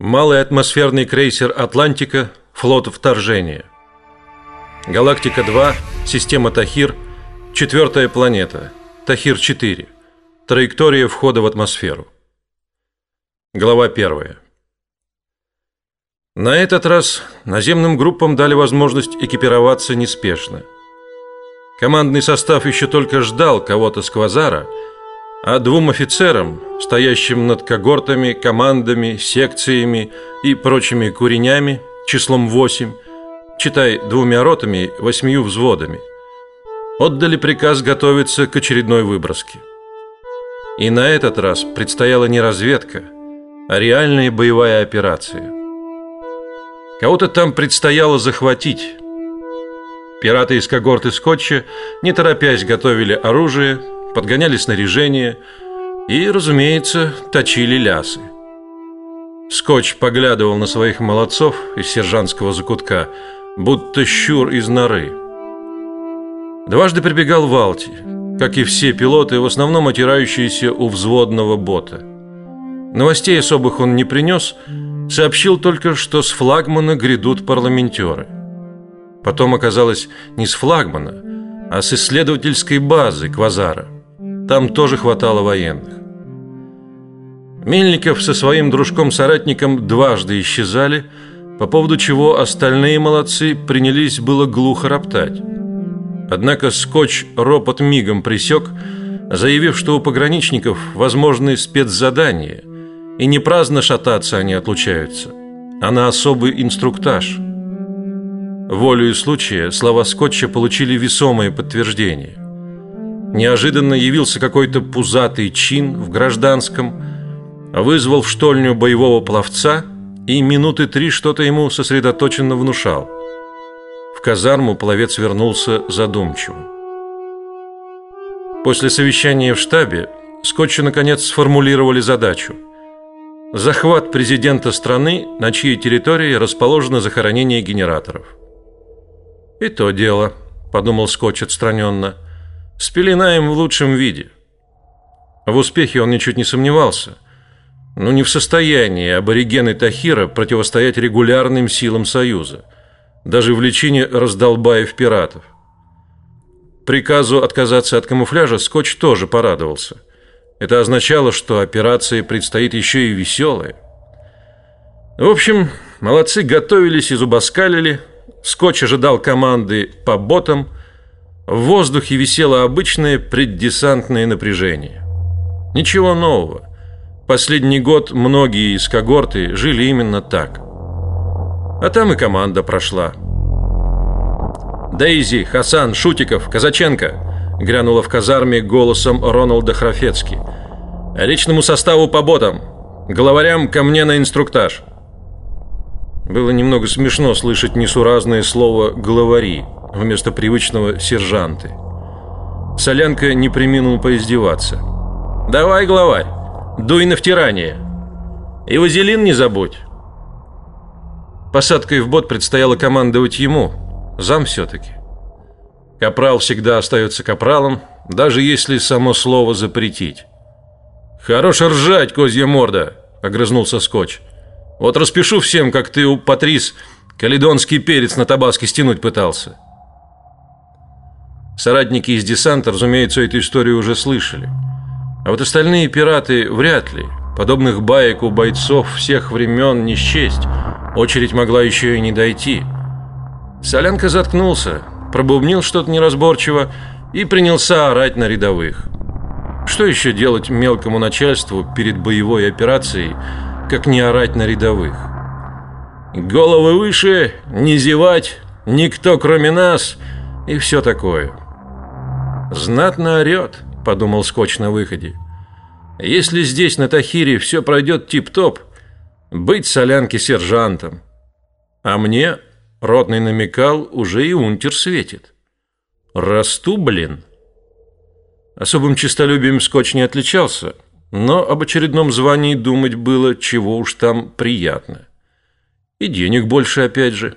Малый атмосферный крейсер «Атлантика», флот вторжения. Галактика-2, система Тахир, четвертая планета, Тахир-4. Траектория входа в атмосферу. Глава первая. На этот раз наземным группам дали возможность экипироваться неспешно. Командный состав еще только ждал кого-то с квазара – а двум офицерам, стоящим над когортами, командами, секциями и прочими куренями, числом восемь, читай двумя ротами, восьмию взводами, отдали приказ готовиться к очередной выброске. И на этот раз предстояла не разведка, а реальная боевая операция. Кого-то там предстояло захватить. Пираты из когорты Скотча, не торопясь, готовили оружие, подгоняли снаряжение и, разумеется, точили лясы. Скотч поглядывал на своих молодцов из сержантского закутка, будто щур из норы. Дважды прибегал Валти, как и все пилоты, в основном отирающиеся у взводного бота. Новостей особых он не принес, сообщил только, что с флагмана грядут парламентеры. Потом оказалось не с флагмана, а с исследовательской базы Квазара – там тоже хватало военных. Мельников со своим дружком-соратником дважды исчезали, по поводу чего остальные молодцы принялись было глухо роптать. Однако Скотч ропот мигом присек, заявив, что у пограничников возможны спецзадания, и не праздно шататься они отлучаются, а на особый инструктаж. Волею случая слова Скотча получили весомое подтверждение. Неожиданно явился какой-то пузатый чин в гражданском, вызвал в штольню боевого пловца и минуты три что-то ему сосредоточенно внушал. В казарму пловец вернулся задумчивым. После совещания в штабе Скотчу наконец сформулировали задачу: захват президента страны, на чьей территории расположено захоронение генераторов. И то дело, подумал Скотч отстраненно. Спеленаем в лучшем виде. В успехе он ничуть не сомневался. Но не в состоянии аборигены Тахира противостоять регулярным силам Союза, даже в личине раздолбаев пиратов. Приказу отказаться от камуфляжа Скотч тоже порадовался. Это означало, что операции предстоит еще и веселая. В общем, молодцы готовились и зубоскалили. Скотч ожидал команды по ботам – в воздухе висело обычное преддесантное напряжение. Ничего нового. Последний год многие из когорты жили именно так. А там и команда прошла. Дейзи, Хасан, Шутиков, Казаченко грянула в казарме голосом Роналда Храфецки. Личному составу по ботам, главарям ко мне на инструктаж. Было немного смешно слышать несуразное слово главари вместо привычного сержанты. Солянка не преминул поиздеваться. Давай, главарь, дуй на втирание. И вазелин не забудь. Посадкой в бот предстояло командовать ему, зам все-таки. Капрал всегда остается капралом, даже если само слово запретить. Хорош ржать, козья морда, огрызнулся Скотч. Вот распишу всем, как ты у Патрис каледонский перец на табаске стянуть пытался. Соратники из десанта, разумеется, эту историю уже слышали. А вот остальные пираты вряд ли. Подобных баек у бойцов всех времен не счесть. Очередь могла еще и не дойти. Солянка заткнулся, пробубнил что-то неразборчиво и принялся орать на рядовых. Что еще делать мелкому начальству перед боевой операцией, как не орать на рядовых? Головы выше, не зевать, никто кроме нас и все такое. Знатно орет, подумал Скотч на выходе. Если здесь на Тахире все пройдет тип-топ, быть солянке сержантом. А мне ротный намекал, уже и унтер светит. Расту, блин. Особым честолюбием Скотч не отличался, но об очередном звании думать было чего уж там приятно. И денег больше опять же.